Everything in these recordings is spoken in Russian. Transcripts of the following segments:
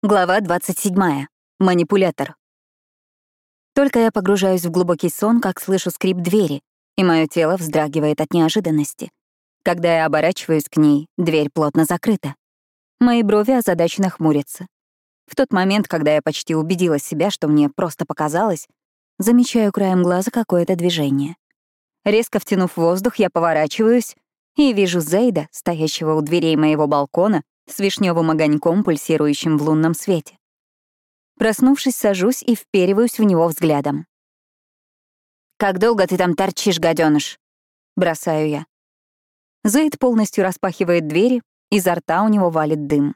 Глава 27. Манипулятор. Только я погружаюсь в глубокий сон, как слышу скрип двери, и мое тело вздрагивает от неожиданности. Когда я оборачиваюсь к ней, дверь плотно закрыта. Мои брови озадаченно хмурятся. В тот момент, когда я почти убедила себя, что мне просто показалось, замечаю краем глаза какое-то движение. Резко втянув воздух, я поворачиваюсь и вижу Зейда, стоящего у дверей моего балкона с вишневым огоньком, пульсирующим в лунном свете. Проснувшись, сажусь и впериваюсь в него взглядом. «Как долго ты там торчишь, гаденыш? бросаю я. Зейд полностью распахивает двери, изо рта у него валит дым.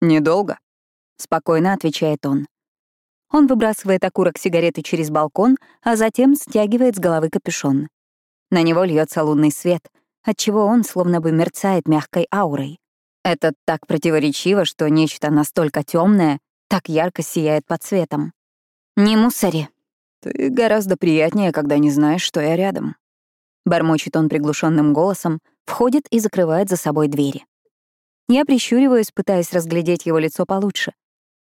«Недолго», — спокойно отвечает он. Он выбрасывает окурок сигареты через балкон, а затем стягивает с головы капюшон. На него льется лунный свет, отчего он словно бы мерцает мягкой аурой. Это так противоречиво, что нечто настолько темное так ярко сияет под светом. «Не мусори». «Ты гораздо приятнее, когда не знаешь, что я рядом». Бормочет он приглушенным голосом, входит и закрывает за собой двери. Я прищуриваюсь, пытаясь разглядеть его лицо получше.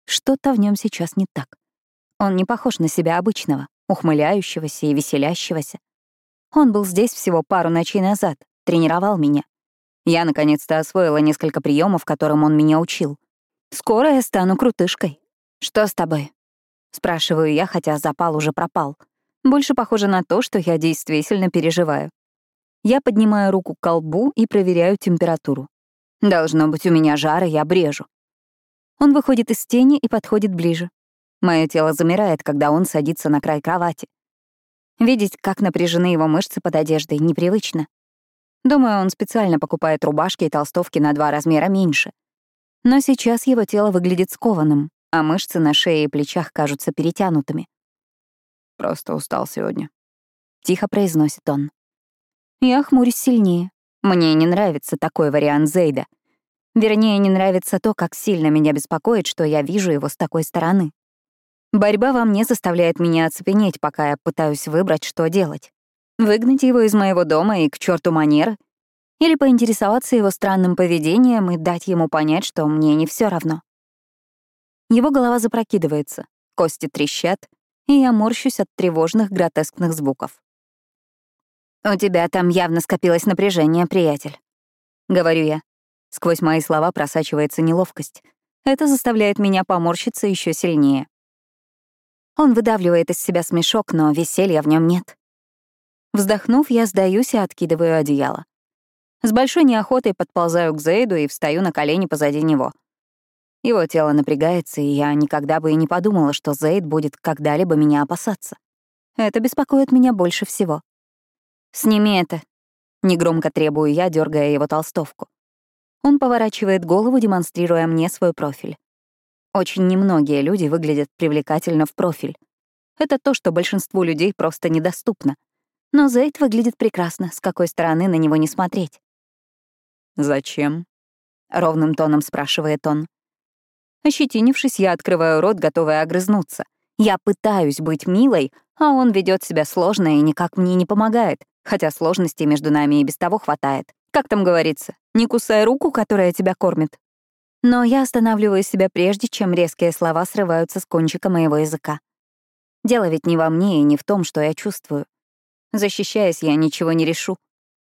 Что-то в нем сейчас не так. Он не похож на себя обычного, ухмыляющегося и веселящегося. Он был здесь всего пару ночей назад, тренировал меня, я наконец-то освоила несколько приемов, которым он меня учил. Скоро я стану крутышкой. Что с тобой? Спрашиваю я, хотя запал уже пропал. Больше похоже на то, что я действительно переживаю. Я поднимаю руку к колбу и проверяю температуру. Должно быть, у меня жара, я брежу. Он выходит из тени и подходит ближе. Мое тело замирает, когда он садится на край кровати. Видеть, как напряжены его мышцы под одеждой, непривычно. Думаю, он специально покупает рубашки и толстовки на два размера меньше. Но сейчас его тело выглядит скованным, а мышцы на шее и плечах кажутся перетянутыми. «Просто устал сегодня», — тихо произносит он. Я хмурюсь сильнее. Мне не нравится такой вариант Зейда. Вернее, не нравится то, как сильно меня беспокоит, что я вижу его с такой стороны. Борьба во мне заставляет меня оцепенеть, пока я пытаюсь выбрать, что делать. Выгнать его из моего дома и к черту манеры? Или поинтересоваться его странным поведением и дать ему понять, что мне не все равно? Его голова запрокидывается, кости трещат, и я морщусь от тревожных гротескных звуков. «У тебя там явно скопилось напряжение, приятель», — говорю я. Сквозь мои слова просачивается неловкость. Это заставляет меня поморщиться еще сильнее. Он выдавливает из себя смешок, но веселья в нем нет. Вздохнув, я сдаюсь и откидываю одеяло. С большой неохотой подползаю к Зейду и встаю на колени позади него. Его тело напрягается, и я никогда бы и не подумала, что Зейд будет когда-либо меня опасаться. Это беспокоит меня больше всего. «Сними это», — негромко требую я, дергая его толстовку. Он поворачивает голову, демонстрируя мне свой профиль. Очень немногие люди выглядят привлекательно в профиль. Это то, что большинству людей просто недоступно — но Зейд выглядит прекрасно, с какой стороны на него не смотреть. «Зачем?» — ровным тоном спрашивает он. Ощетинившись, я открываю рот, готовая огрызнуться. Я пытаюсь быть милой, а он ведет себя сложно и никак мне не помогает, хотя сложностей между нами и без того хватает. Как там говорится, не кусай руку, которая тебя кормит. Но я останавливаю себя прежде, чем резкие слова срываются с кончика моего языка. Дело ведь не во мне и не в том, что я чувствую. Защищаясь, я ничего не решу.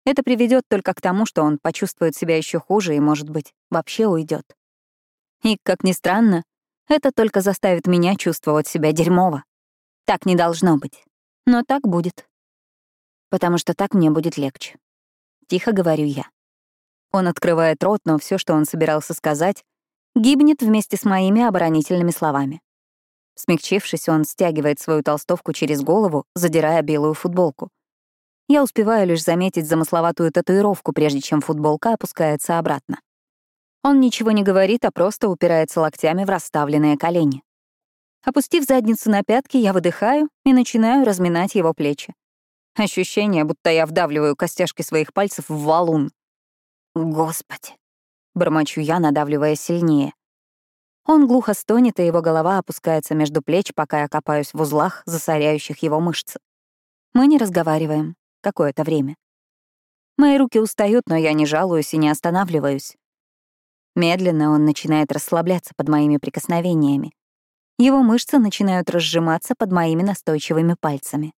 Это приведет только к тому, что он почувствует себя еще хуже и, может быть, вообще уйдет. И, как ни странно, это только заставит меня чувствовать себя дерьмово. Так не должно быть. Но так будет. Потому что так мне будет легче. Тихо говорю я. Он открывает рот, но все, что он собирался сказать, гибнет вместе с моими оборонительными словами. Смягчившись, он стягивает свою толстовку через голову, задирая белую футболку. Я успеваю лишь заметить замысловатую татуировку, прежде чем футболка опускается обратно. Он ничего не говорит, а просто упирается локтями в расставленные колени. Опустив задницу на пятки, я выдыхаю и начинаю разминать его плечи. Ощущение, будто я вдавливаю костяшки своих пальцев в валун. «Господи!» — бормочу я, надавливая сильнее. Он глухо стонет, и его голова опускается между плеч, пока я копаюсь в узлах, засоряющих его мышцы. Мы не разговариваем какое-то время. Мои руки устают, но я не жалуюсь и не останавливаюсь. Медленно он начинает расслабляться под моими прикосновениями. Его мышцы начинают разжиматься под моими настойчивыми пальцами.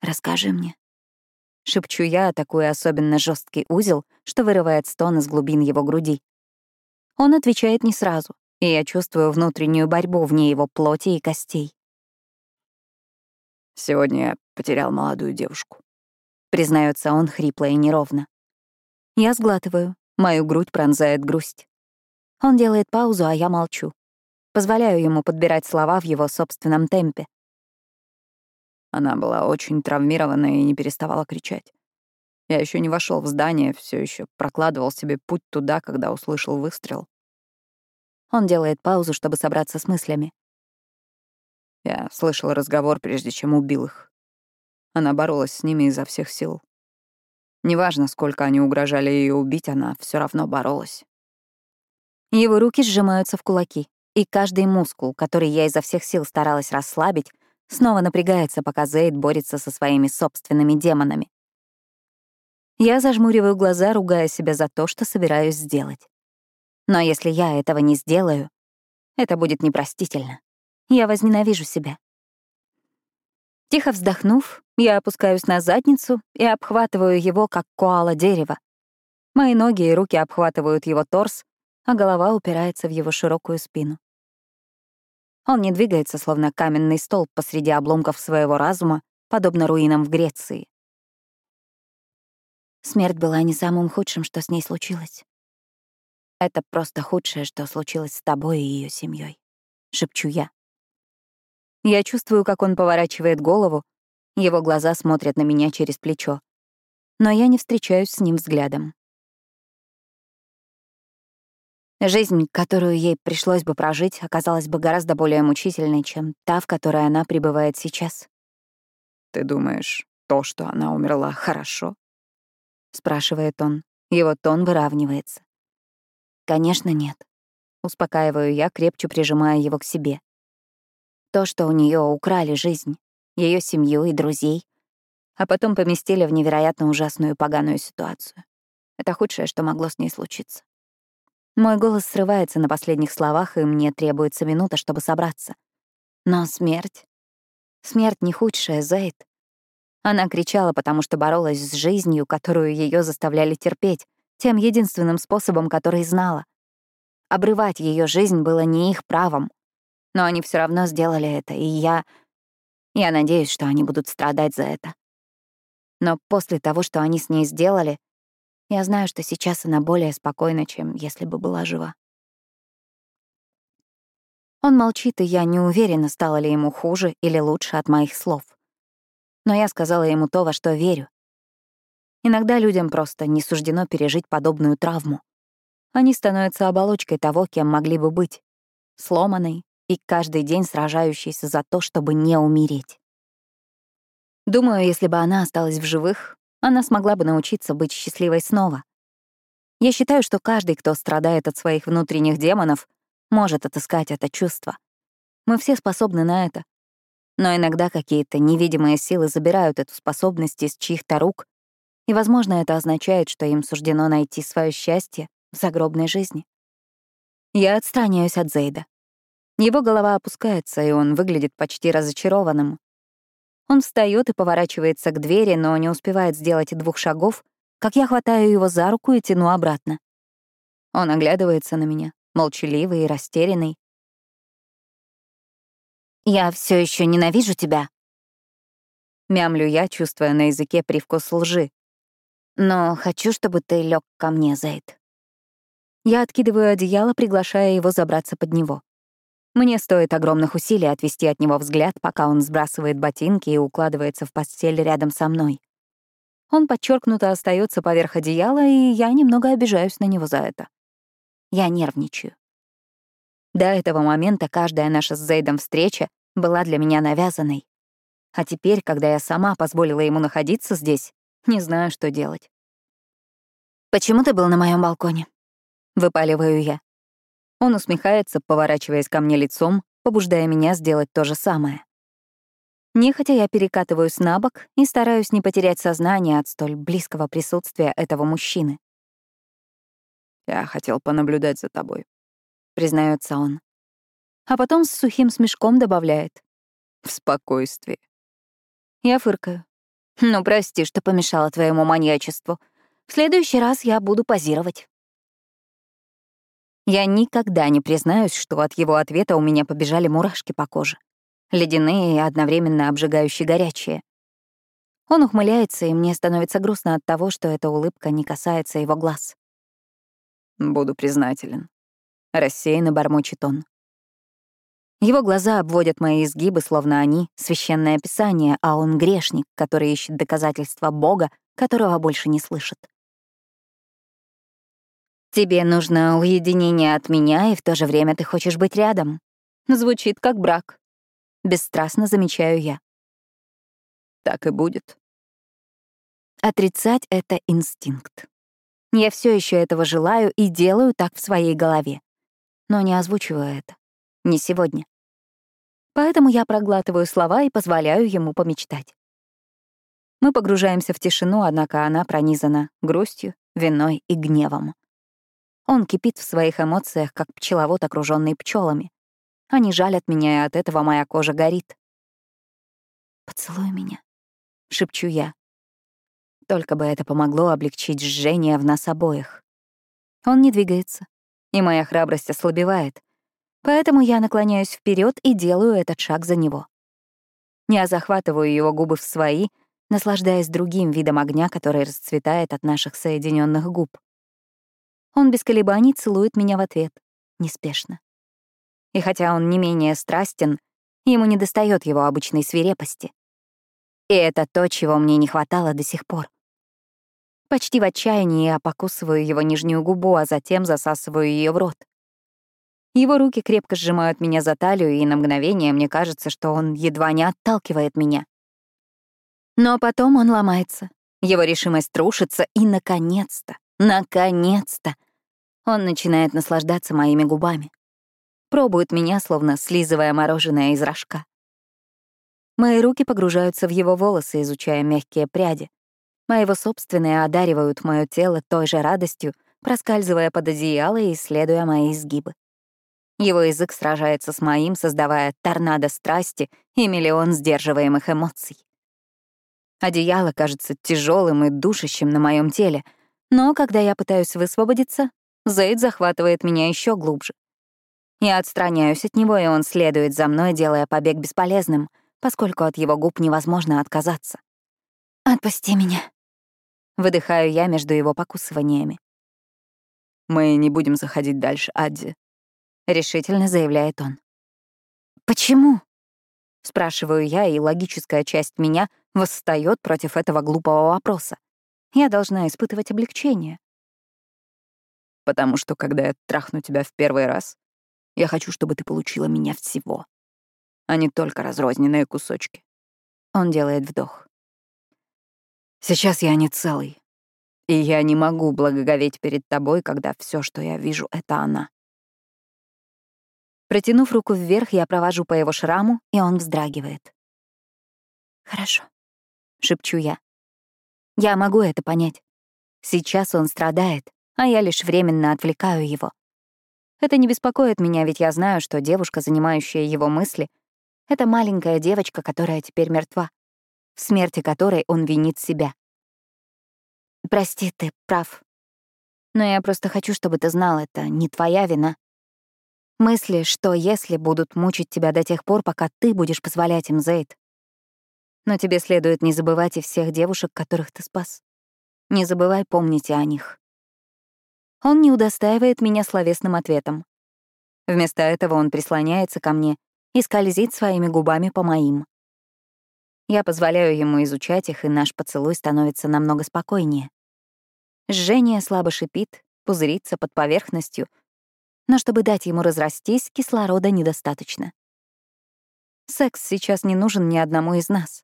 «Расскажи мне», — шепчу я, атакуя особенно жесткий узел, что вырывает стон из глубин его груди. Он отвечает не сразу, и я чувствую внутреннюю борьбу вне его плоти и костей. «Сегодня я потерял молодую девушку», — признается он хрипло и неровно. Я сглатываю, мою грудь пронзает грусть. Он делает паузу, а я молчу. Позволяю ему подбирать слова в его собственном темпе. Она была очень травмирована и не переставала кричать. Я еще не вошел в здание, все еще прокладывал себе путь туда, когда услышал выстрел. Он делает паузу, чтобы собраться с мыслями. Я слышал разговор, прежде чем убил их. Она боролась с ними изо всех сил. Неважно, сколько они угрожали ее убить, она все равно боролась. Его руки сжимаются в кулаки, и каждый мускул, который я изо всех сил старалась расслабить, снова напрягается, пока Зейд борется со своими собственными демонами. Я зажмуриваю глаза, ругая себя за то, что собираюсь сделать. Но если я этого не сделаю, это будет непростительно. Я возненавижу себя. Тихо вздохнув, я опускаюсь на задницу и обхватываю его, как коала дерева. Мои ноги и руки обхватывают его торс, а голова упирается в его широкую спину. Он не двигается, словно каменный столб посреди обломков своего разума, подобно руинам в Греции. Смерть была не самым худшим, что с ней случилось. Это просто худшее, что случилось с тобой и ее семьей, шепчу я. Я чувствую, как он поворачивает голову, его глаза смотрят на меня через плечо. Но я не встречаюсь с ним взглядом. Жизнь, которую ей пришлось бы прожить, оказалась бы гораздо более мучительной, чем та, в которой она пребывает сейчас. «Ты думаешь, то, что она умерла, хорошо?» — спрашивает он. Его тон выравнивается. «Конечно, нет». Успокаиваю я, крепче прижимая его к себе. То, что у нее украли жизнь, ее семью и друзей, а потом поместили в невероятно ужасную поганую ситуацию. Это худшее, что могло с ней случиться. Мой голос срывается на последних словах, и мне требуется минута, чтобы собраться. Но смерть... Смерть не худшая, Зейд. Она кричала, потому что боролась с жизнью, которую ее заставляли терпеть, тем единственным способом, который знала. Обрывать ее жизнь было не их правом. Но они все равно сделали это, и я... Я надеюсь, что они будут страдать за это. Но после того, что они с ней сделали, я знаю, что сейчас она более спокойна, чем если бы была жива. Он молчит, и я не уверена, стало ли ему хуже или лучше от моих слов. Но я сказала ему то, во что верю. Иногда людям просто не суждено пережить подобную травму. Они становятся оболочкой того, кем могли бы быть, сломанной, и каждый день сражающийся за то, чтобы не умереть. Думаю, если бы она осталась в живых, она смогла бы научиться быть счастливой снова. Я считаю, что каждый, кто страдает от своих внутренних демонов, может отыскать это чувство. Мы все способны на это. Но иногда какие-то невидимые силы забирают эту способность из чьих-то рук, и, возможно, это означает, что им суждено найти свое счастье в загробной жизни. Я отстраняюсь от Зейда. Его голова опускается, и он выглядит почти разочарованным. Он встает и поворачивается к двери, но не успевает сделать двух шагов, как я хватаю его за руку и тяну обратно. Он оглядывается на меня, молчаливый и растерянный. «Я все еще ненавижу тебя», — мямлю я, чувствуя на языке привкус лжи. «Но хочу, чтобы ты лег ко мне, Зейд». Я откидываю одеяло, приглашая его забраться под него. Мне стоит огромных усилий отвести от него взгляд, пока он сбрасывает ботинки и укладывается в постель рядом со мной. Он подчеркнуто остается поверх одеяла, и я немного обижаюсь на него за это. Я нервничаю. До этого момента каждая наша с Зейдом встреча была для меня навязанной. А теперь, когда я сама позволила ему находиться здесь, не знаю, что делать. «Почему ты был на моем балконе?» — выпаливаю я. Он усмехается, поворачиваясь ко мне лицом, побуждая меня сделать то же самое. Нехотя я перекатываюсь на бок и стараюсь не потерять сознание от столь близкого присутствия этого мужчины. Я хотел понаблюдать за тобой, признается он. А потом с сухим смешком добавляет. В спокойствии. Я фыркаю. Ну, прости, что помешала твоему маньячеству. В следующий раз я буду позировать. Я никогда не признаюсь, что от его ответа у меня побежали мурашки по коже. Ледяные и одновременно обжигающие горячие. Он ухмыляется, и мне становится грустно от того, что эта улыбка не касается его глаз. «Буду признателен», — рассеянно бормочет он. Его глаза обводят мои изгибы, словно они — священное писание, а он — грешник, который ищет доказательства Бога, которого больше не слышит. Тебе нужно уединение от меня, и в то же время ты хочешь быть рядом. Звучит как брак. Бесстрастно замечаю я. Так и будет. Отрицать — это инстинкт. Я все еще этого желаю и делаю так в своей голове. Но не озвучиваю это. Не сегодня. Поэтому я проглатываю слова и позволяю ему помечтать. Мы погружаемся в тишину, однако она пронизана грустью, виной и гневом. Он кипит в своих эмоциях, как пчеловод, окруженный пчелами. Они жалят меня, и от этого моя кожа горит. «Поцелуй меня», — шепчу я. Только бы это помогло облегчить жжение в нас обоих. Он не двигается, и моя храбрость ослабевает, поэтому я наклоняюсь вперед и делаю этот шаг за него. Я захватываю его губы в свои, наслаждаясь другим видом огня, который расцветает от наших соединенных губ. Он без колебаний целует меня в ответ, неспешно. И хотя он не менее страстен, ему не достает его обычной свирепости. И это то, чего мне не хватало до сих пор. Почти в отчаянии я покусываю его нижнюю губу, а затем засасываю ее в рот. Его руки крепко сжимают меня за талию, и на мгновение мне кажется, что он едва не отталкивает меня. Но потом он ломается. Его решимость рушится, и, наконец-то, Наконец-то! Он начинает наслаждаться моими губами. Пробует меня, словно слизывая мороженое из рожка. Мои руки погружаются в его волосы, изучая мягкие пряди. Моего собственные одаривают мое тело той же радостью, проскальзывая под одеяло и исследуя мои изгибы. Его язык сражается с моим, создавая торнадо страсти и миллион сдерживаемых эмоций. Одеяло кажется тяжелым и душащим на моем теле — но когда я пытаюсь высвободиться, Зейд захватывает меня еще глубже. Я отстраняюсь от него, и он следует за мной, делая побег бесполезным, поскольку от его губ невозможно отказаться. «Отпусти меня», — выдыхаю я между его покусываниями. «Мы не будем заходить дальше, Адди», — решительно заявляет он. «Почему?» — спрашиваю я, и логическая часть меня восстает против этого глупого вопроса. Я должна испытывать облегчение. Потому что, когда я трахну тебя в первый раз, я хочу, чтобы ты получила меня всего, а не только разрозненные кусочки. Он делает вдох. Сейчас я не целый, и я не могу благоговеть перед тобой, когда все, что я вижу, — это она. Протянув руку вверх, я провожу по его шраму, и он вздрагивает. «Хорошо», — шепчу я. Я могу это понять. Сейчас он страдает, а я лишь временно отвлекаю его. Это не беспокоит меня, ведь я знаю, что девушка, занимающая его мысли, — это маленькая девочка, которая теперь мертва, в смерти которой он винит себя. Прости, ты прав. Но я просто хочу, чтобы ты знал, это не твоя вина. Мысли, что если будут мучить тебя до тех пор, пока ты будешь позволять им, Зейд, но тебе следует не забывать и всех девушек, которых ты спас. Не забывай помнить о них. Он не удостаивает меня словесным ответом. Вместо этого он прислоняется ко мне и скользит своими губами по моим. Я позволяю ему изучать их, и наш поцелуй становится намного спокойнее. Жжение слабо шипит, пузырится под поверхностью, но чтобы дать ему разрастись, кислорода недостаточно. Секс сейчас не нужен ни одному из нас.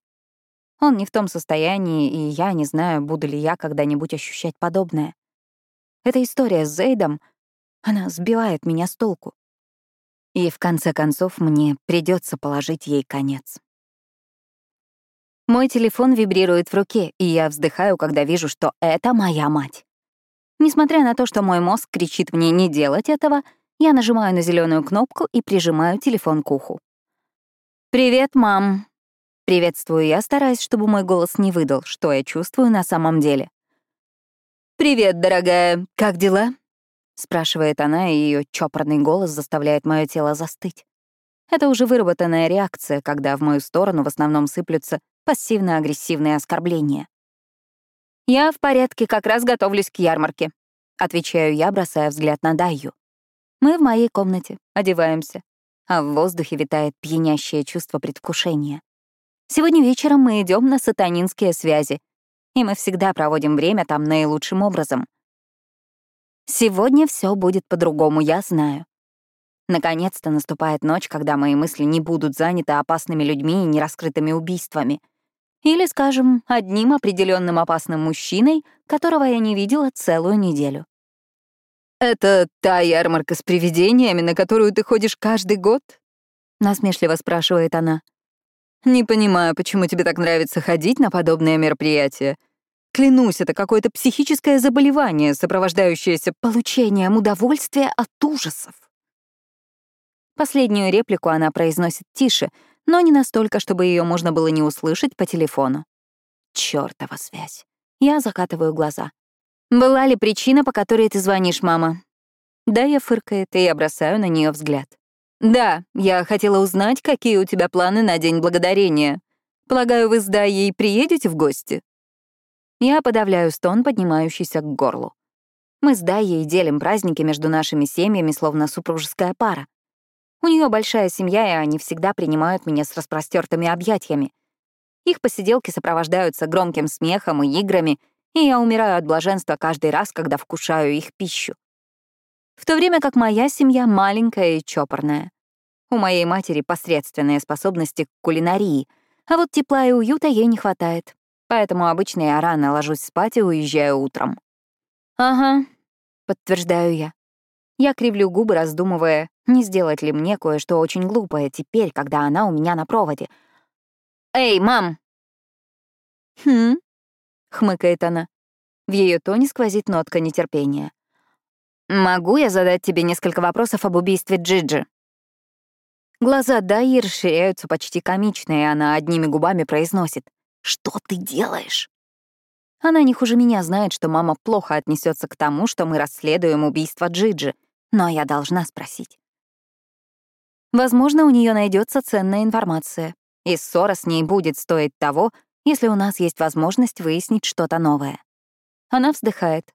Он не в том состоянии, и я не знаю, буду ли я когда-нибудь ощущать подобное. Эта история с Зейдом, она сбивает меня с толку. И в конце концов мне придется положить ей конец. Мой телефон вибрирует в руке, и я вздыхаю, когда вижу, что это моя мать. Несмотря на то, что мой мозг кричит мне не делать этого, я нажимаю на зеленую кнопку и прижимаю телефон к уху. «Привет, мам!» Приветствую я, стараясь, чтобы мой голос не выдал, что я чувствую на самом деле. «Привет, дорогая, как дела?» — спрашивает она, и ее чопорный голос заставляет мое тело застыть. Это уже выработанная реакция, когда в мою сторону в основном сыплются пассивно-агрессивные оскорбления. «Я в порядке, как раз готовлюсь к ярмарке», — отвечаю я, бросая взгляд на Дайю. Мы в моей комнате, одеваемся, а в воздухе витает пьянящее чувство предвкушения. Сегодня вечером мы идем на сатанинские связи, и мы всегда проводим время там наилучшим образом. Сегодня все будет по-другому, я знаю. Наконец-то наступает ночь, когда мои мысли не будут заняты опасными людьми и нераскрытыми убийствами. Или, скажем, одним определенным опасным мужчиной, которого я не видела целую неделю. «Это та ярмарка с привидениями, на которую ты ходишь каждый год?» — насмешливо спрашивает она. Не понимаю, почему тебе так нравится ходить на подобные мероприятия. Клянусь, это какое-то психическое заболевание, сопровождающееся получением удовольствия от ужасов. Последнюю реплику она произносит тише, но не настолько, чтобы ее можно было не услышать по телефону. Чёртова связь. Я закатываю глаза. «Была ли причина, по которой ты звонишь, мама?» Да, я фыркает, и я бросаю на нее взгляд. «Да, я хотела узнать, какие у тебя планы на День Благодарения. Полагаю, вы с Дайей приедете в гости?» Я подавляю стон, поднимающийся к горлу. Мы с Дайей делим праздники между нашими семьями, словно супружеская пара. У нее большая семья, и они всегда принимают меня с распростертыми объятиями. Их посиделки сопровождаются громким смехом и играми, и я умираю от блаженства каждый раз, когда вкушаю их пищу в то время как моя семья маленькая и чопорная. У моей матери посредственные способности к кулинарии, а вот тепла и уюта ей не хватает. Поэтому обычно я рано ложусь спать и уезжаю утром. «Ага», — подтверждаю я. Я кривлю губы, раздумывая, не сделать ли мне кое-что очень глупое теперь, когда она у меня на проводе. «Эй, мам!» «Хм?» — хмыкает она. В ее тоне сквозит нотка нетерпения. «Могу я задать тебе несколько вопросов об убийстве Джиджи?» Глаза Дайи расширяются почти комично, и она одними губами произносит «Что ты делаешь?» Она не хуже меня знает, что мама плохо отнесется к тому, что мы расследуем убийство Джиджи, но я должна спросить. Возможно, у нее найдется ценная информация, и ссора с ней будет стоить того, если у нас есть возможность выяснить что-то новое. Она вздыхает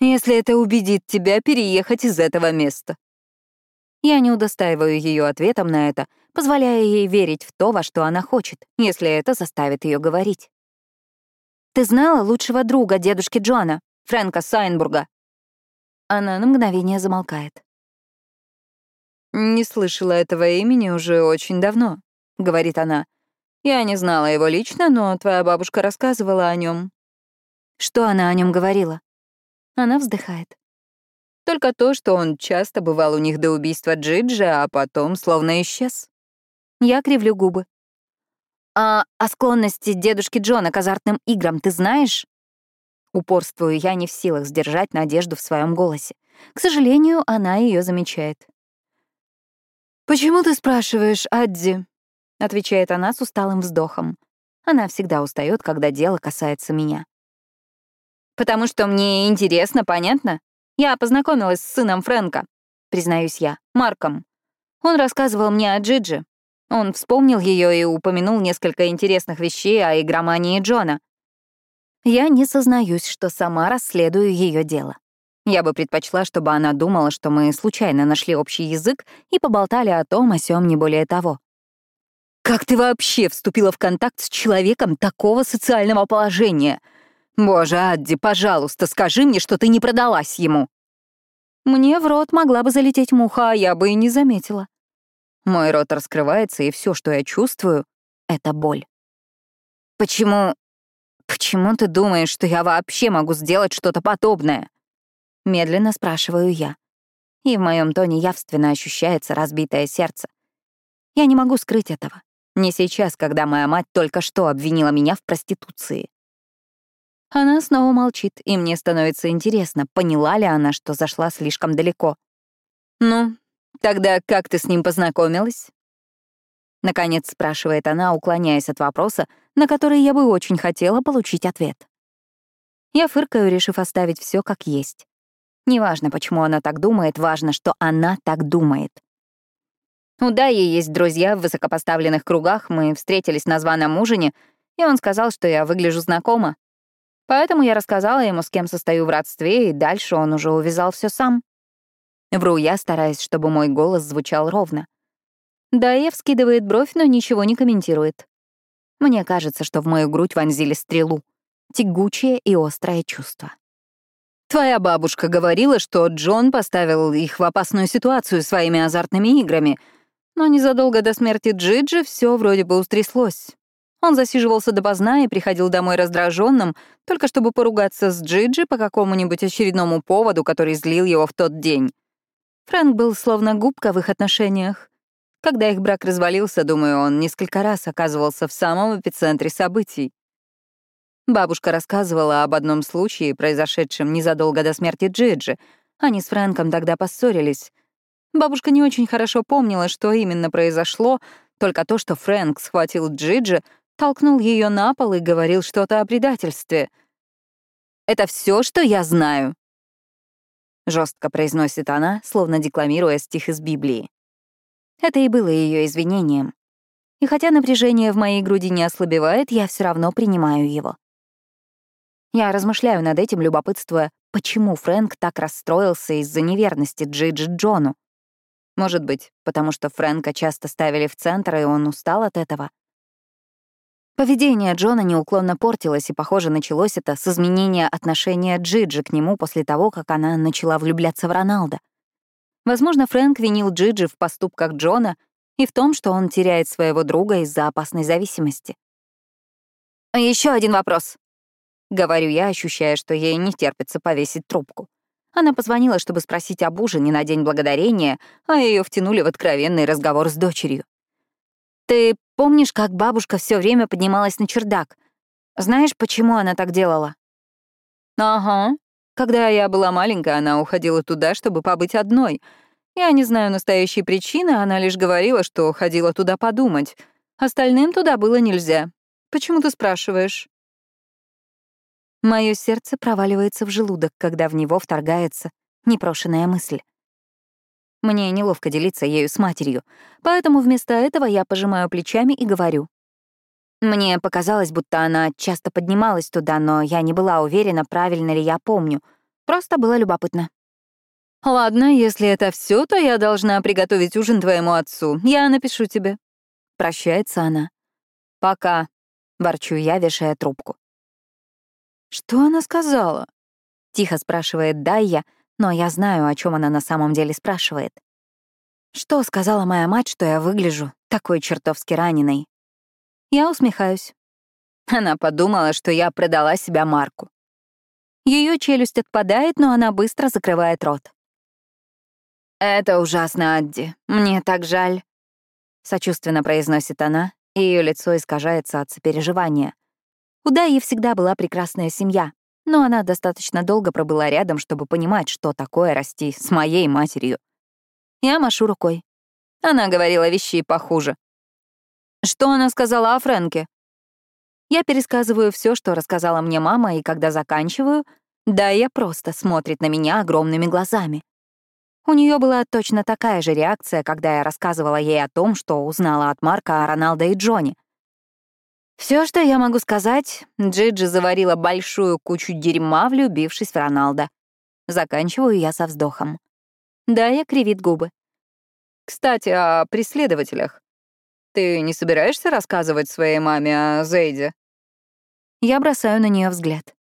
если это убедит тебя переехать из этого места. Я не удостаиваю ее ответом на это, позволяя ей верить в то, во что она хочет, если это заставит ее говорить. «Ты знала лучшего друга дедушки Джона, Фрэнка Сайнбурга?» Она на мгновение замолкает. «Не слышала этого имени уже очень давно», — говорит она. «Я не знала его лично, но твоя бабушка рассказывала о нем. «Что она о нем говорила?» Она вздыхает. Только то, что он часто бывал у них до убийства Джиджи, а потом словно исчез. Я кривлю губы. «А о склонности дедушки Джона к азартным играм ты знаешь?» Упорствую я не в силах сдержать надежду в своем голосе. К сожалению, она ее замечает. «Почему ты спрашиваешь, Адди?» — отвечает она с усталым вздохом. Она всегда устает, когда дело касается меня. Потому что мне интересно, понятно? Я познакомилась с сыном Фрэнка, признаюсь я, Марком. Он рассказывал мне о Джидже. Он вспомнил ее и упомянул несколько интересных вещей о игромании Джона. Я не сознаюсь, что сама расследую ее дело. Я бы предпочла, чтобы она думала, что мы случайно нашли общий язык и поболтали о том, о сём, не более того. «Как ты вообще вступила в контакт с человеком такого социального положения?» «Боже, Адди, пожалуйста, скажи мне, что ты не продалась ему». Мне в рот могла бы залететь муха, а я бы и не заметила. Мой рот раскрывается, и все, что я чувствую, — это боль. «Почему... почему ты думаешь, что я вообще могу сделать что-то подобное?» Медленно спрашиваю я. И в моем тоне явственно ощущается разбитое сердце. Я не могу скрыть этого. Не сейчас, когда моя мать только что обвинила меня в проституции. Она снова молчит, и мне становится интересно, поняла ли она, что зашла слишком далеко. «Ну, тогда как ты с ним познакомилась?» Наконец спрашивает она, уклоняясь от вопроса, на который я бы очень хотела получить ответ. Я фыркаю, решив оставить все как есть. Неважно, почему она так думает, важно, что она так думает. У Даи есть друзья в высокопоставленных кругах, мы встретились на званом ужине, и он сказал, что я выгляжу знакомо. Поэтому я рассказала ему, с кем состою в родстве, и дальше он уже увязал все сам. Вру я, стараясь, чтобы мой голос звучал ровно. Дая вскидывает бровь, но ничего не комментирует. Мне кажется, что в мою грудь вонзили стрелу. Тягучее и острое чувство. Твоя бабушка говорила, что Джон поставил их в опасную ситуацию своими азартными играми, но незадолго до смерти Джиджи все вроде бы устряслось. Он засиживался допоздна и приходил домой раздраженным, только чтобы поругаться с Джиджи по какому-нибудь очередному поводу, который злил его в тот день. Фрэнк был словно губка в их отношениях. Когда их брак развалился, думаю, он несколько раз оказывался в самом эпицентре событий. Бабушка рассказывала об одном случае, произошедшем незадолго до смерти Джиджи. Они с Фрэнком тогда поссорились. Бабушка не очень хорошо помнила, что именно произошло, только то, что Фрэнк схватил Джиджи, толкнул ее на пол и говорил что-то о предательстве. «Это все, что я знаю», — жестко произносит она, словно декламируя стих из Библии. Это и было ее извинением. И хотя напряжение в моей груди не ослабевает, я все равно принимаю его. Я размышляю над этим, любопытствуя, почему Фрэнк так расстроился из-за неверности Джиджи Джону. Может быть, потому что Фрэнка часто ставили в центр, и он устал от этого? Поведение Джона неуклонно портилось, и, похоже, началось это с изменения отношения Джиджи к нему после того, как она начала влюбляться в Роналда. Возможно, Фрэнк винил Джиджи в поступках Джона и в том, что он теряет своего друга из-за опасной зависимости. Еще один вопрос», — говорю я, ощущая, что ей не терпится повесить трубку. Она позвонила, чтобы спросить об ужине на День Благодарения, а ее втянули в откровенный разговор с дочерью. «Ты помнишь, как бабушка все время поднималась на чердак? Знаешь, почему она так делала?» «Ага. Когда я была маленькая, она уходила туда, чтобы побыть одной. Я не знаю настоящей причины, она лишь говорила, что ходила туда подумать. Остальным туда было нельзя. Почему ты спрашиваешь?» Мое сердце проваливается в желудок, когда в него вторгается непрошенная мысль. Мне неловко делиться ею с матерью, поэтому вместо этого я пожимаю плечами и говорю. Мне показалось, будто она часто поднималась туда, но я не была уверена, правильно ли я помню. Просто было любопытно. «Ладно, если это все, то я должна приготовить ужин твоему отцу. Я напишу тебе». Прощается она. «Пока», — ворчу я, вешая трубку. «Что она сказала?» — тихо спрашивает Дайя, но я знаю, о чем она на самом деле спрашивает. Что сказала моя мать, что я выгляжу такой чертовски раненой? Я усмехаюсь. Она подумала, что я продала себя Марку. Ее челюсть отпадает, но она быстро закрывает рот. «Это ужасно, Адди. Мне так жаль», — сочувственно произносит она, и ее лицо искажается от сопереживания. У Даи всегда была прекрасная семья, но она достаточно долго пробыла рядом, чтобы понимать, что такое расти с моей матерью. Я машу рукой. Она говорила вещи похуже. Что она сказала о Фрэнке? Я пересказываю все, что рассказала мне мама, и когда заканчиваю, да, я просто смотрит на меня огромными глазами. У нее была точно такая же реакция, когда я рассказывала ей о том, что узнала от Марка о Роналдо и Джонни. Все, что я могу сказать, Джиджи заварила большую кучу дерьма, влюбившись в Роналда. Заканчиваю я со вздохом. Да, я кривит губы. Кстати, о преследователях. Ты не собираешься рассказывать своей маме о Зейде? Я бросаю на нее взгляд.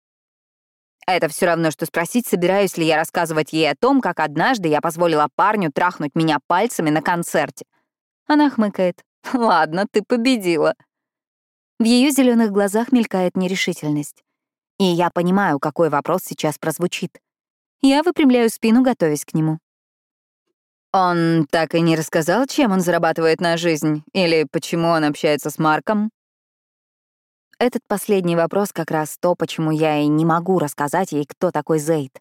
Это все равно, что спросить, собираюсь ли я рассказывать ей о том, как однажды я позволила парню трахнуть меня пальцами на концерте. Она хмыкает. «Ладно, ты победила». В ее зеленых глазах мелькает нерешительность. И я понимаю, какой вопрос сейчас прозвучит. Я выпрямляю спину, готовясь к нему. Он так и не рассказал, чем он зарабатывает на жизнь, или почему он общается с Марком? Этот последний вопрос как раз то, почему я и не могу рассказать ей, кто такой Зейд.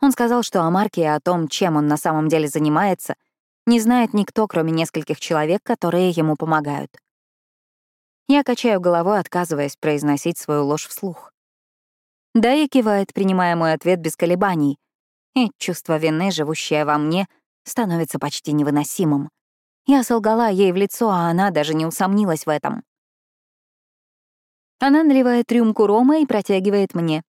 Он сказал, что о Марке и о том, чем он на самом деле занимается, не знает никто, кроме нескольких человек, которые ему помогают. Я качаю головой, отказываясь произносить свою ложь вслух. Да и кивает, принимая мой ответ без колебаний, и чувство вины, живущее во мне, становится почти невыносимым. Я солгала ей в лицо, а она даже не усомнилась в этом. Она наливает рюмку рома и протягивает мне.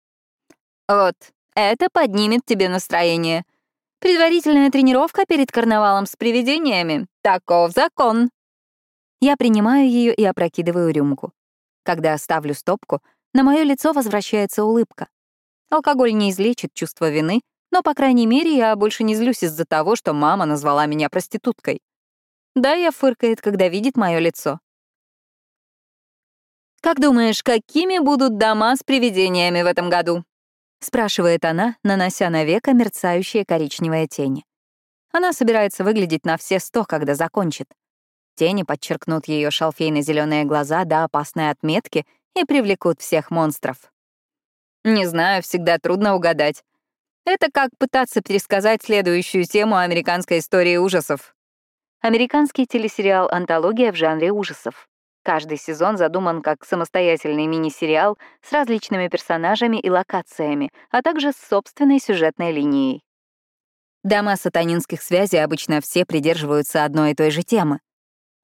«Вот, это поднимет тебе настроение. Предварительная тренировка перед карнавалом с привидениями. Таков закон». Я принимаю ее и опрокидываю рюмку. Когда ставлю стопку, на мое лицо возвращается улыбка. Алкоголь не излечит чувство вины, но, по крайней мере, я больше не злюсь из-за того, что мама назвала меня проституткой. Да, я фыркает, когда видит мое лицо. «Как думаешь, какими будут дома с привидениями в этом году?» — спрашивает она, нанося на века мерцающие коричневые тени. Она собирается выглядеть на все сто, когда закончит. Тени подчеркнут ее шалфейно зеленые глаза до опасной отметки и привлекут всех монстров. Не знаю, всегда трудно угадать. Это как пытаться пересказать следующую тему американской истории ужасов. Американский телесериал «Антология» в жанре ужасов. Каждый сезон задуман как самостоятельный мини-сериал с различными персонажами и локациями, а также с собственной сюжетной линией. Дома сатанинских связей обычно все придерживаются одной и той же темы.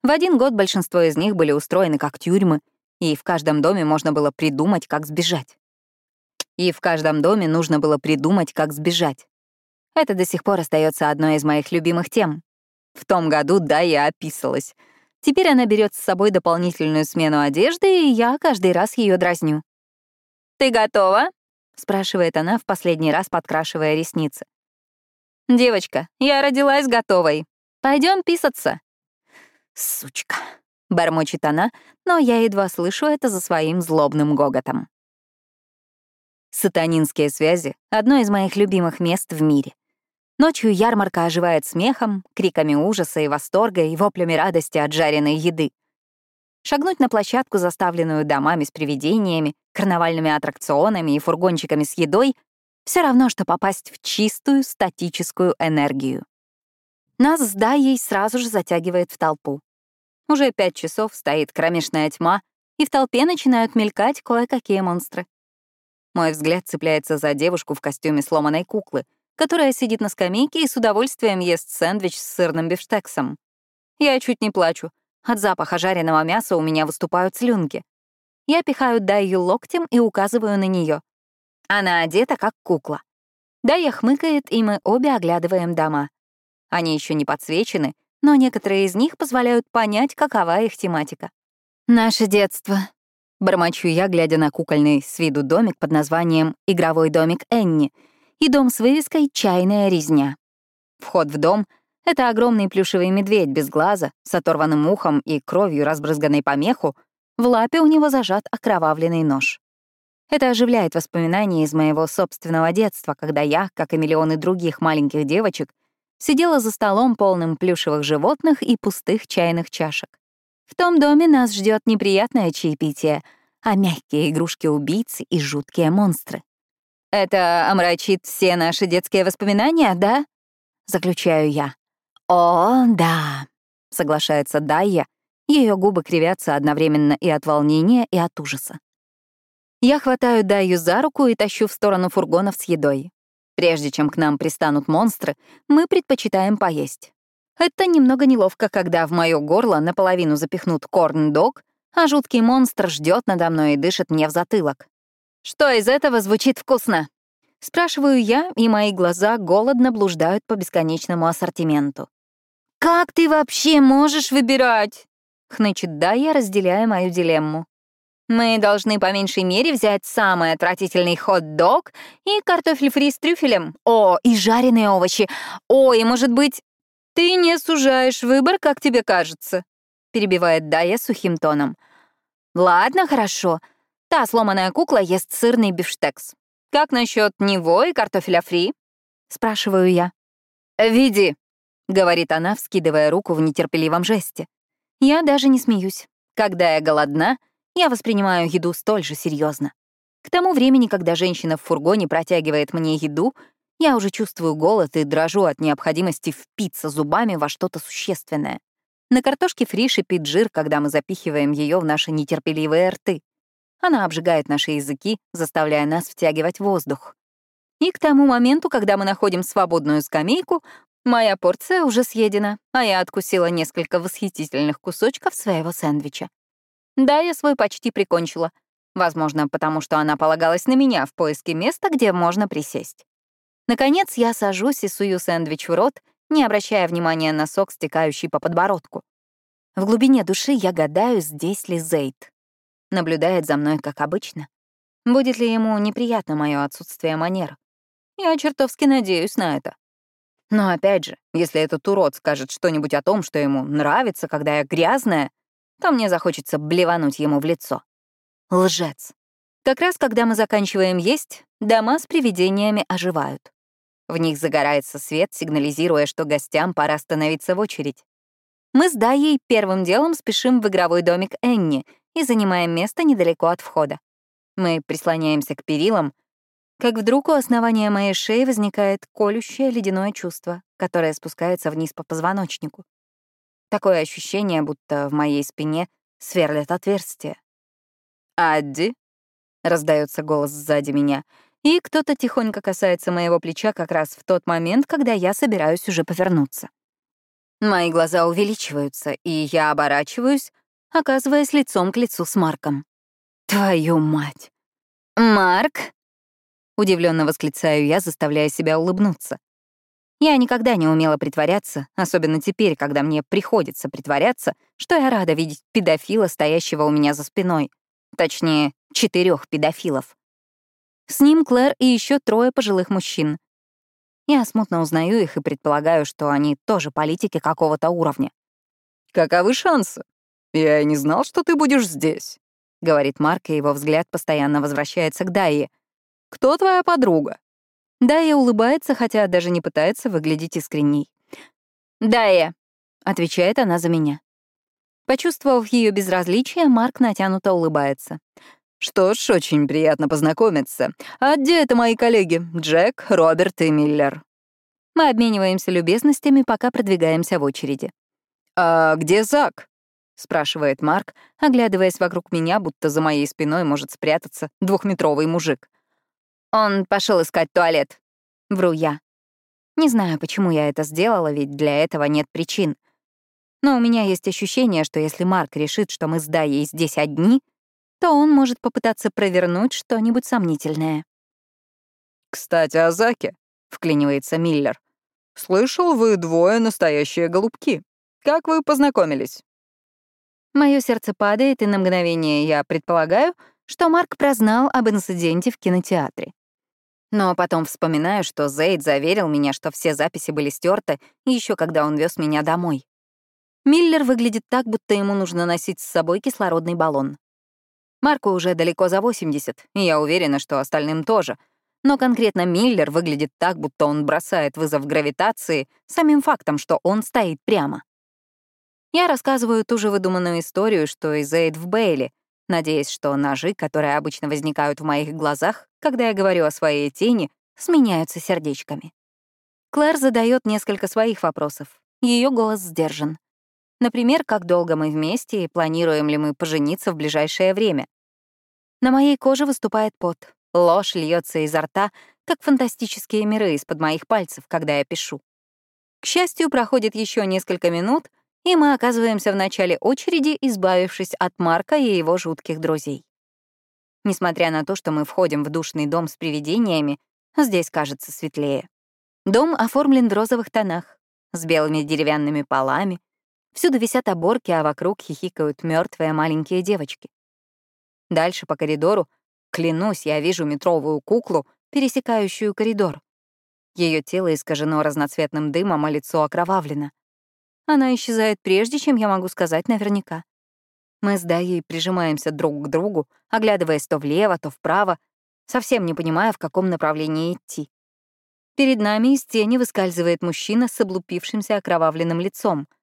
В один год большинство из них были устроены как тюрьмы, и в каждом доме можно было придумать, как сбежать. И в каждом доме нужно было придумать, как сбежать. Это до сих пор остается одной из моих любимых тем. В том году, да, я описалась. Теперь она берет с собой дополнительную смену одежды, и я каждый раз ее дразню. «Ты готова?» — спрашивает она в последний раз, подкрашивая ресницы. «Девочка, я родилась готовой. Пойдем писаться». «Сучка», — бормочет она, но я едва слышу это за своим злобным гоготом. Сатанинские связи — одно из моих любимых мест в мире. Ночью ярмарка оживает смехом, криками ужаса и восторга и воплями радости от жареной еды. Шагнуть на площадку, заставленную домами с привидениями, карнавальными аттракционами и фургончиками с едой — все равно, что попасть в чистую статическую энергию. Нас с Дайей сразу же затягивает в толпу. Уже пять часов стоит кромешная тьма, и в толпе начинают мелькать кое-какие монстры. Мой взгляд цепляется за девушку в костюме сломанной куклы, которая сидит на скамейке и с удовольствием ест сэндвич с сырным бифштексом. Я чуть не плачу. От запаха жареного мяса у меня выступают слюнки. Я пихаю Дайю локтем и указываю на нее. Она одета как кукла. Дайя хмыкает, и мы обе оглядываем дома. Они еще не подсвечены, но некоторые из них позволяют понять, какова их тематика. «Наше детство», Бормочу я, глядя на кукольный с виду домик под названием «Игровой домик Энни» и дом с вывеской «Чайная резня». Вход в дом — это огромный плюшевый медведь без глаза, с оторванным ухом и кровью, разбрызганной по меху. В лапе у него зажат окровавленный нож. Это оживляет воспоминания из моего собственного детства, когда я, как и миллионы других маленьких девочек, сидела за столом, полным плюшевых животных и пустых чайных чашек. В том доме нас ждет неприятное чаепитие, а мягкие игрушки-убийцы и жуткие монстры. Это омрачит все наши детские воспоминания, да? Заключаю я. О, да, соглашается Дайя. Ее губы кривятся одновременно и от волнения, и от ужаса. Я хватаю Дайю за руку и тащу в сторону фургонов с едой. Прежде чем к нам пристанут монстры, мы предпочитаем поесть. Это немного неловко, когда в моё горло наполовину запихнут корн-дог, а жуткий монстр ждет надо мной и дышит мне в затылок. Что из этого звучит вкусно? Спрашиваю я, и мои глаза голодно блуждают по бесконечному ассортименту. «Как ты вообще можешь выбирать?» — хнычет Дая, разделяя мою дилемму. «Мы должны по меньшей мере взять самый отвратительный хот-дог и картофель фри с трюфелем. О, и жареные овощи. О, и, может быть, «Ты не сужаешь выбор, как тебе кажется», — перебивает Дая сухим тоном. «Ладно, хорошо. Та сломанная кукла ест сырный бифштекс. Как насчет него и картофеля фри?» — спрашиваю я. «Види», — говорит она, вскидывая руку в нетерпеливом жесте. Я даже не смеюсь. Когда я голодна, Я воспринимаю еду столь же серьезно. К тому времени, когда женщина в фургоне протягивает мне еду, я уже чувствую голод и дрожу от необходимости впиться зубами во что-то существенное. На картошке фри шипит жир, когда мы запихиваем ее в наши нетерпеливые рты. Она обжигает наши языки, заставляя нас втягивать воздух. И к тому моменту, когда мы находим свободную скамейку, моя порция уже съедена, а я откусила несколько восхитительных кусочков своего сэндвича. Да, я свой почти прикончила. Возможно, потому что она полагалась на меня в поиске места, где можно присесть. Наконец, я сажусь и сую сэндвич в рот, не обращая внимания на сок, стекающий по подбородку. В глубине души я гадаю, здесь ли Зейд. Наблюдает за мной, как обычно. Будет ли ему неприятно мое отсутствие манер? Я чертовски надеюсь на это. Но опять же, если этот урод скажет что-нибудь о том, что ему нравится, когда я грязная, то мне захочется блевануть ему в лицо. Лжец. Как раз когда мы заканчиваем есть, дома с привидениями оживают. В них загорается свет, сигнализируя, что гостям пора становиться в очередь. Мы с Дайей первым делом спешим в игровой домик Энни и занимаем место недалеко от входа. Мы прислоняемся к перилам, как вдруг у основания моей шеи возникает колющее ледяное чувство, которое спускается вниз по позвоночнику. Такое ощущение, будто в моей спине сверлят отверстие. «Адди?» — раздается голос сзади меня, и кто-то тихонько касается моего плеча как раз в тот момент, когда я собираюсь уже повернуться. Мои глаза увеличиваются, и я оборачиваюсь, оказываясь лицом к лицу с Марком. Твою мать! Марк! Удивленно восклицаю я, заставляя себя улыбнуться. Я никогда не умела притворяться, особенно теперь, когда мне приходится притворяться, что я рада видеть педофила, стоящего у меня за спиной. Точнее, четырех педофилов. С ним Клэр и еще трое пожилых мужчин. Я смутно узнаю их и предполагаю, что они тоже политики какого-то уровня. «Каковы шансы? Я и не знал, что ты будешь здесь», — говорит Марк, и его взгляд постоянно возвращается к Дайе. «Кто твоя подруга?» Дайя улыбается, хотя даже не пытается выглядеть искренней. «Дайя», — отвечает она за меня. Почувствовав ее безразличие, Марк натянуто улыбается. Что ж, очень приятно познакомиться. А где это мои коллеги? Джек, Роберт и Миллер. Мы обмениваемся любезностями, пока продвигаемся в очереди. «А где Зак?» — спрашивает Марк, оглядываясь вокруг меня, будто за моей спиной может спрятаться двухметровый мужик. «Он пошел искать туалет», — вру я. Не знаю, почему я это сделала, ведь для этого нет причин. Но у меня есть ощущение, что если Марк решит, что мы с Дайей здесь одни, то он может попытаться провернуть что-нибудь сомнительное. «Кстати, о Заке», — вклинивается Миллер. «Слышал, вы двое настоящие голубки. Как вы познакомились?» Мое сердце падает, и на мгновение я предполагаю, что Марк прознал об инциденте в кинотеатре. Но потом вспоминаю, что Зейд заверил меня, что все записи были стерты еще когда он вез меня домой. Миллер выглядит так, будто ему нужно носить с собой кислородный баллон. Марку уже далеко за 80, и я уверена, что остальным тоже. Но конкретно Миллер выглядит так, будто он бросает вызов гравитации самим фактом, что он стоит прямо. Я рассказываю ту же выдуманную историю, что и Зейд в Бейли, надеясь, что ножи, которые обычно возникают в моих глазах, когда я говорю о своей тени, сменяются сердечками. Клэр задает несколько своих вопросов. Ее голос сдержан. Например, как долго мы вместе и планируем ли мы пожениться в ближайшее время. На моей коже выступает пот. Ложь льется изо рта, как фантастические миры из-под моих пальцев, когда я пишу. К счастью, проходит еще несколько минут, и мы оказываемся в начале очереди, избавившись от Марка и его жутких друзей. Несмотря на то, что мы входим в душный дом с привидениями, здесь кажется светлее. Дом оформлен в розовых тонах, с белыми деревянными полами, Всюду висят оборки, а вокруг хихикают мертвые маленькие девочки. Дальше по коридору, клянусь, я вижу метровую куклу, пересекающую коридор. Ее тело искажено разноцветным дымом, а лицо окровавлено. Она исчезает прежде, чем я могу сказать наверняка. Мы с Дайей прижимаемся друг к другу, оглядываясь то влево, то вправо, совсем не понимая, в каком направлении идти. Перед нами из тени выскальзывает мужчина с облупившимся окровавленным лицом —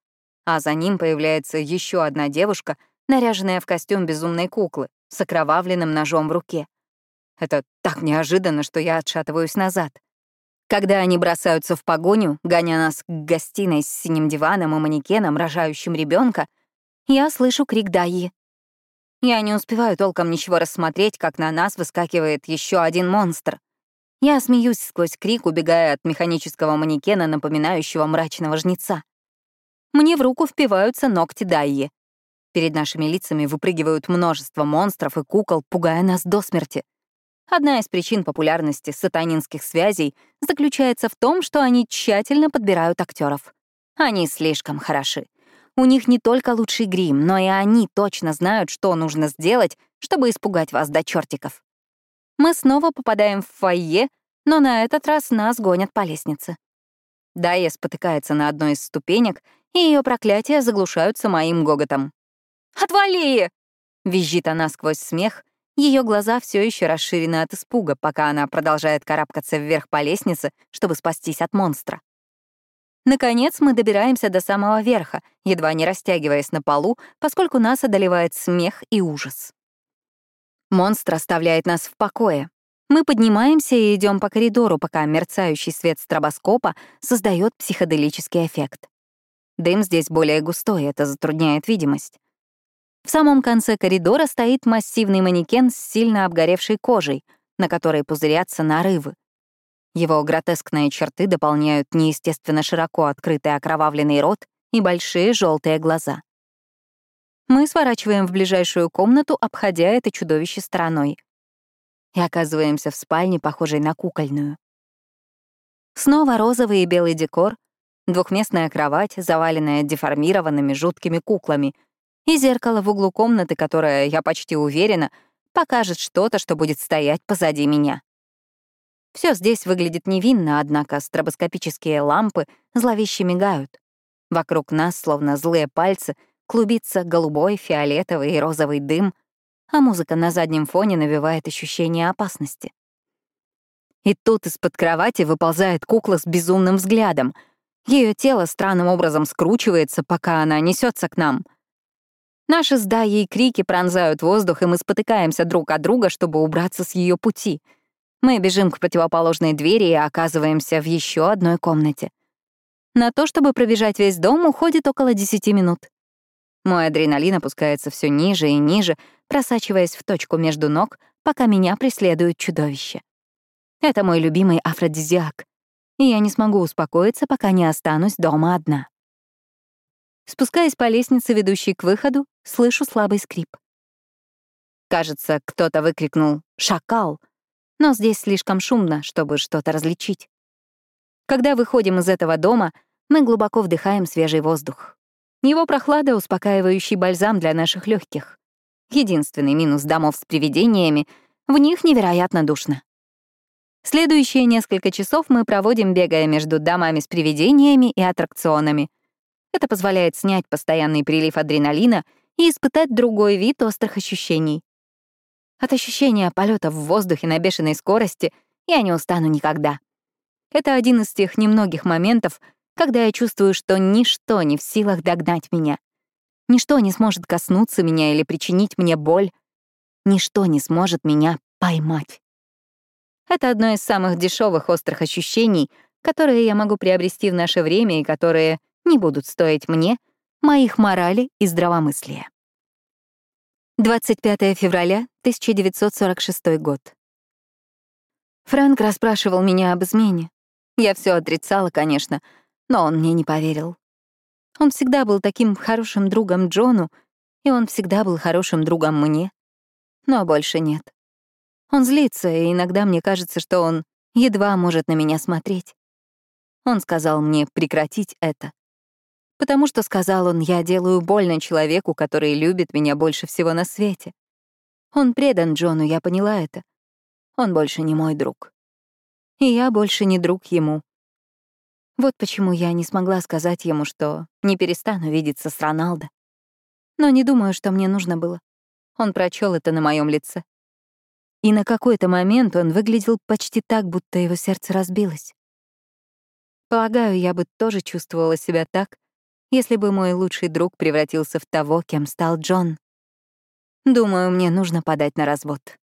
а за ним появляется еще одна девушка, наряженная в костюм безумной куклы с окровавленным ножом в руке. Это так неожиданно, что я отшатываюсь назад. Когда они бросаются в погоню, гоня нас к гостиной с синим диваном и манекеном, рожающим ребенка, я слышу крик Дайи. Я не успеваю толком ничего рассмотреть, как на нас выскакивает еще один монстр. Я смеюсь сквозь крик, убегая от механического манекена, напоминающего мрачного жнеца. Мне в руку впиваются ногти Дайи. Перед нашими лицами выпрыгивают множество монстров и кукол, пугая нас до смерти. Одна из причин популярности сатанинских связей заключается в том, что они тщательно подбирают актеров. Они слишком хороши. У них не только лучший грим, но и они точно знают, что нужно сделать, чтобы испугать вас до чертиков. Мы снова попадаем в фойе, но на этот раз нас гонят по лестнице. Дайя спотыкается на одной из ступенек, и ее проклятия заглушаются моим гоготом. «Отвали!» — визжит она сквозь смех, ее глаза все еще расширены от испуга, пока она продолжает карабкаться вверх по лестнице, чтобы спастись от монстра. Наконец мы добираемся до самого верха, едва не растягиваясь на полу, поскольку нас одолевает смех и ужас. Монстр оставляет нас в покое. Мы поднимаемся и идем по коридору, пока мерцающий свет стробоскопа создает психоделический эффект. Дым здесь более густой, это затрудняет видимость. В самом конце коридора стоит массивный манекен с сильно обгоревшей кожей, на которой пузырятся нарывы. Его гротескные черты дополняют неестественно широко открытый окровавленный рот и большие желтые глаза. Мы сворачиваем в ближайшую комнату, обходя это чудовище стороной. И оказываемся в спальне, похожей на кукольную. Снова розовый и белый декор, двухместная кровать, заваленная деформированными жуткими куклами — и зеркало в углу комнаты, которое, я почти уверена, покажет что-то, что будет стоять позади меня. Все здесь выглядит невинно, однако стробоскопические лампы зловеще мигают. Вокруг нас, словно злые пальцы, клубится голубой, фиолетовый и розовый дым, а музыка на заднем фоне навевает ощущение опасности. И тут из-под кровати выползает кукла с безумным взглядом. Ее тело странным образом скручивается, пока она несется к нам — Наши с Даей крики пронзают воздух, и мы спотыкаемся друг от друга, чтобы убраться с ее пути. Мы бежим к противоположной двери и оказываемся в еще одной комнате. На то, чтобы пробежать весь дом, уходит около 10 минут. Мой адреналин опускается все ниже и ниже, просачиваясь в точку между ног, пока меня преследует чудовище. Это мой любимый афродизиак, и я не смогу успокоиться, пока не останусь дома одна. Спускаясь по лестнице, ведущей к выходу, слышу слабый скрип. Кажется, кто-то выкрикнул «Шакал!», но здесь слишком шумно, чтобы что-то различить. Когда выходим из этого дома, мы глубоко вдыхаем свежий воздух. Его прохлада — успокаивающий бальзам для наших легких. Единственный минус домов с привидениями — в них невероятно душно. Следующие несколько часов мы проводим, бегая между домами с привидениями и аттракционами, это позволяет снять постоянный прилив адреналина и испытать другой вид острых ощущений. От ощущения полета в воздухе на бешеной скорости я не устану никогда. Это один из тех немногих моментов, когда я чувствую, что ничто не в силах догнать меня. Ничто не сможет коснуться меня или причинить мне боль. Ничто не сможет меня поймать. Это одно из самых дешевых острых ощущений, которые я могу приобрести в наше время и которые не будут стоить мне моих морали и здравомыслия. 25 февраля 1946 год. Фрэнк расспрашивал меня об измене. Я все отрицала, конечно, но он мне не поверил. Он всегда был таким хорошим другом Джону, и он всегда был хорошим другом мне. Но больше нет. Он злится, и иногда мне кажется, что он едва может на меня смотреть. Он сказал мне прекратить это. Потому что, сказал он, я делаю больно человеку, который любит меня больше всего на свете. Он предан Джону, я поняла это. Он больше не мой друг. И я больше не друг ему. Вот почему я не смогла сказать ему, что не перестану видеться с Роналдо. Но не думаю, что мне нужно было. Он прочел это на моем лице. И на какой-то момент он выглядел почти так, будто его сердце разбилось. Полагаю, я бы тоже чувствовала себя так, если бы мой лучший друг превратился в того, кем стал Джон. Думаю, мне нужно подать на развод.